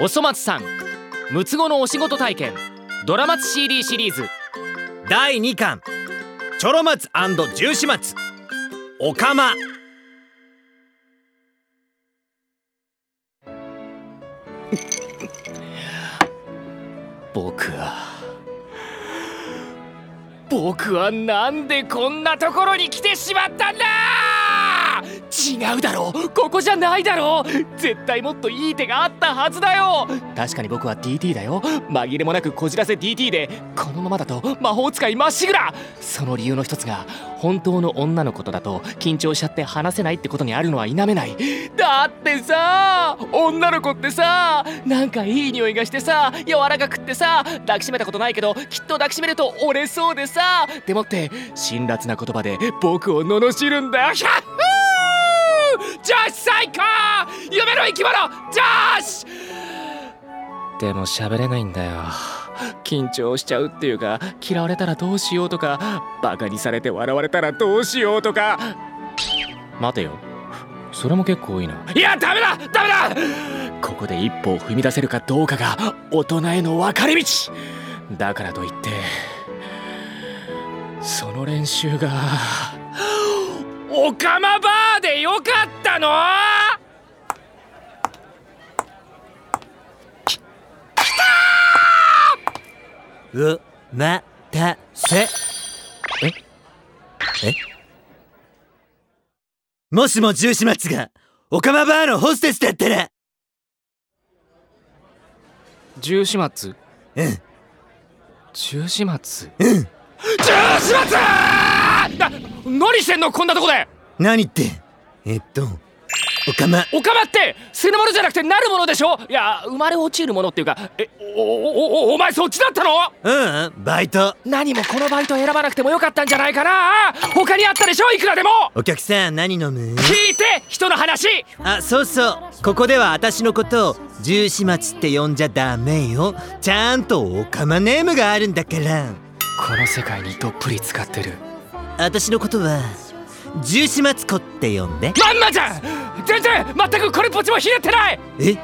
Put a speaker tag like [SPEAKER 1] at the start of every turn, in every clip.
[SPEAKER 1] おそ松さん六つ子のお仕事体験ドラマツ CD シリーズ
[SPEAKER 2] 第2巻チョロ松十四松おかま
[SPEAKER 1] 僕は僕はなんでこんなところに来てしまったんだ違うだろう。ここじゃないだろう。絶対もっといい手があったはずだよ。確かに僕は DT だよ。紛れもなくこじらせ DT でこのままだと魔法使いまっしぐら。その理由の一つが本当の女の子とだと緊張しちゃって話せないってことにあるのは否めない。だってさ女の子ってさなんかいい匂いがしてさ柔らかくってさ抱きしめたことないけどきっと抱きしめると折れそうでさ。でもって辛辣な言葉で僕を罵るんだよ。ヒャッフー女子最高!夢の生き物!女子!でも喋れないんだよ。緊張しちゃうっていうか嫌われたらどうしようとかバカにされて笑われたらどうしようとか。待てよ。それも結構いいな。いやダメだ!ダメだ!ここで一歩を踏み出せるかどうかが大人への分かれ道!だからといってその練習がオカマバーでよかった
[SPEAKER 2] たうまたせ。え？え？もしも十四松がオカマバーのホステスだったら
[SPEAKER 1] 十四松？
[SPEAKER 2] うん。
[SPEAKER 1] 十四松？
[SPEAKER 2] うん。十
[SPEAKER 1] 四松！な何してんの？こんなとこで！
[SPEAKER 2] 何ってえっとおかま。
[SPEAKER 1] おかまって捨てるものじゃなくてなるものでしょ？いや生まれ落ちるものっていうかえおおおお前そっちだったの？
[SPEAKER 2] うん、バイト。
[SPEAKER 1] 何もこのバイト選ばなくてもよかったんじゃないかな？他にあったでしょ？いくらでも？
[SPEAKER 2] お客さん何飲む？聞
[SPEAKER 1] いて人の話。
[SPEAKER 2] あそうそう。ここでは私のことを十四松って呼んじゃダメよ。ちゃんとおかまネームがあるんだから。
[SPEAKER 1] この世界にどっぷり使ってる。
[SPEAKER 2] 私のことは十四松子って呼んで。
[SPEAKER 1] まんまじゃん！全然全くこれっぽっちもひねってない！
[SPEAKER 2] え？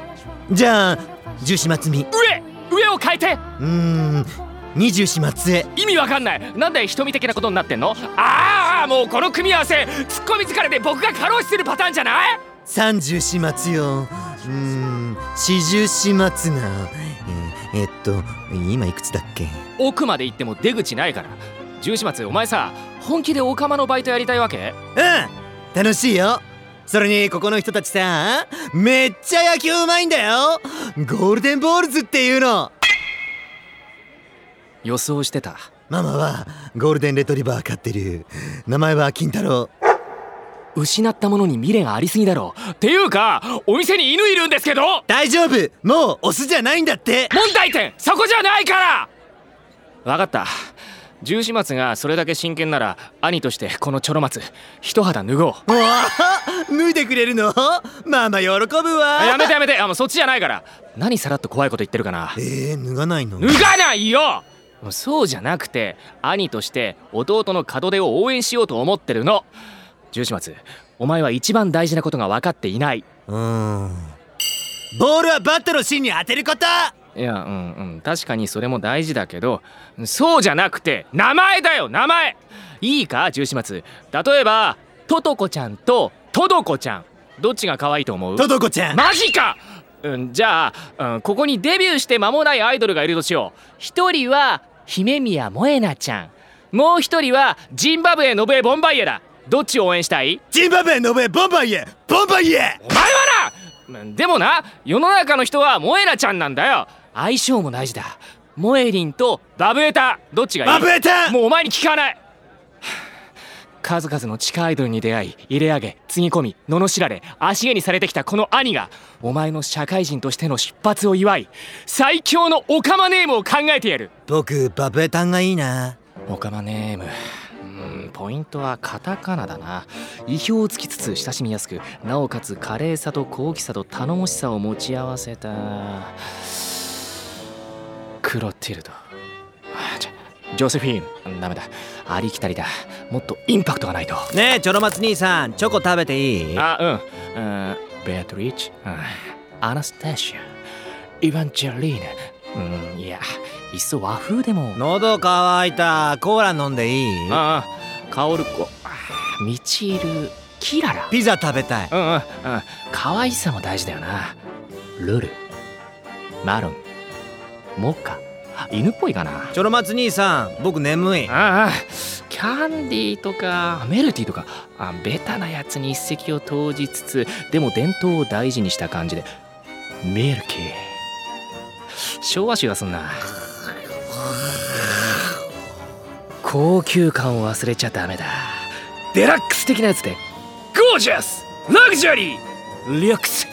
[SPEAKER 2] じゃあ十四松美
[SPEAKER 1] 上上を変えて！
[SPEAKER 2] うーん二十四松江
[SPEAKER 1] 意味わかんない！なんで瞳的なことになってんの？ああもうこの組み合わせツッコミ疲れで僕が過労死するパターンじゃない？
[SPEAKER 2] 三十四松よ。うーん四十四松がえー、えっと今いくつだっけ？
[SPEAKER 1] 奥まで行っても出口ないから。十四松お前さ本気でオカマのバイトやりたいわけ？
[SPEAKER 2] うん楽しいよ。それにここの人たちさめっちゃ野球うまいんだよ。ゴールデンボールズっていうの。
[SPEAKER 1] 予想してた。
[SPEAKER 2] ママはゴールデンレトリバー飼ってる。名前は金太郎。
[SPEAKER 1] 失ったものに未練がありすぎだろ。っていうかお店に犬いるんですけど？
[SPEAKER 2] 大丈夫。もうオスじゃないんだって。
[SPEAKER 1] 問題点そこじゃないから！分かった十四松がそれだけ真剣なら兄としてこのちょろ松一肌脱ご
[SPEAKER 2] う。わ脱いでくれるの？ママ喜ぶわ。
[SPEAKER 1] やめてやめてあもうそっちじゃないから。何さらっと怖いこと言ってるかな。
[SPEAKER 2] えー、脱がないの？
[SPEAKER 1] 脱がないよ！そうじゃなくて兄として弟の門出を応援しようと思ってるの。十四松お前は一番大事なことが分かっていない。
[SPEAKER 2] うん。ボールはバットの芯に当てること
[SPEAKER 1] いやうんうん。確かにそれも大事だけどそうじゃなくて名前だよ名前。いいか十四松。例えばトトコちゃんとトドコちゃん。どっちが可愛いと思う？
[SPEAKER 2] トドコちゃん。
[SPEAKER 1] マジか！うんじゃあ、うん、ここにデビューして間もないアイドルがいるとしよう。一人は姫宮萌なちゃん。もう一人はジンバブエノブエボンバイエだ。どっちを応援したい？
[SPEAKER 2] ジンバブエノブエボンバイエボンバイエ。
[SPEAKER 1] お前はな！でもな世の中の人は萌えなちゃんなんだよ相性も大事だ。モエリンとバブエタどっちがいい？
[SPEAKER 2] バブエタ！
[SPEAKER 1] もうお前に聞かない。数々の地下アイドルに出会い入れ上げつぎ込み罵られ足毛にされてきたこの兄がお前の社会人としての出発を祝い最強のオカマネームを考えてやる。
[SPEAKER 2] 僕バブエタンがいいな。
[SPEAKER 1] オカマネーム。うんポイントはカタカナだな。意表をつきつつ親しみやすくなおかつ華麗さと高貴さと頼もしさを持ち合わせたクロティルド。ジョセフィーン。ダメだ。ありきたりだ。もっとインパクトがないと。
[SPEAKER 2] ねえチョロマツ兄さん。チョコ食べていい？
[SPEAKER 1] あうん、うん、ベアトリーチ、うん、アナスタシアイヴァンジェリーナうんいやいっそ和風でも。
[SPEAKER 2] 喉乾いた。コーラ飲んでいい？
[SPEAKER 1] ああカオルコ。ミチルキララ。
[SPEAKER 2] ピザ食べたい。
[SPEAKER 1] うんうんうん。可愛さも大事だよな。ルル。マロンモカ犬っぽいかな。
[SPEAKER 2] チョロマツ兄さん僕眠い。
[SPEAKER 1] ああキャンディーとかメルティーとかあベタなやつに一石を投じつつでも伝統を大事にした感じで。ミルキー昭和臭がすんな。高級感を忘れちゃダメだ。デラックス的なやつで。ゴージャス!ラグジュアリー!リュックス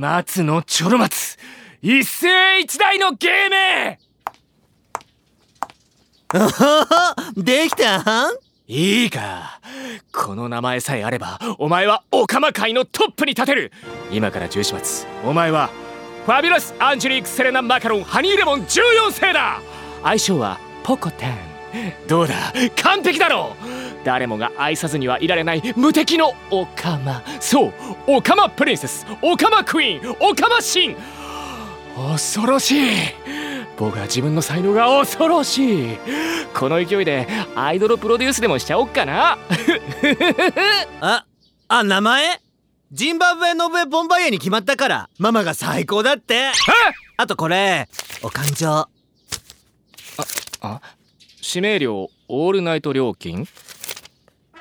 [SPEAKER 1] 松のちょろ松一世一代の芸名。
[SPEAKER 2] できた？ん
[SPEAKER 1] いいか。この名前さえあればお前はオカマ界のトップに立てる。今から14月お前はファビュラスアンジェリーク・セレナ・マカロンハニーレモン14世だ。相性はポコタン。どうだ？完璧だろう誰もが愛さずにはいられない無敵のオカマ。そうオカマプリンセス。オカマクイーン。オカマシン。恐ろしい。僕は自分の才能が恐ろしい。この勢いでアイドルプロデュースでもしちゃおっかな。
[SPEAKER 2] ああ名前？ジンバブエノブエボンバイエに決まったから。ママが最高だって。あとこれ。お勘定
[SPEAKER 1] あ指名料オールナイト料金？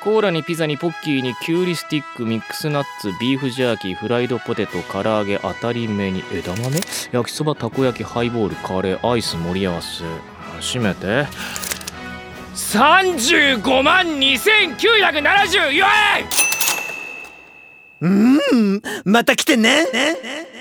[SPEAKER 1] コーラにピザにポッキーにキュウリスティックミックスナッツビーフジャーキーフライドポテト唐揚げ当たり目に枝豆焼きそばたこ焼きハイボールカレーアイス盛り合わせ。締めて。35万2974円。
[SPEAKER 2] うん。また来てねねね。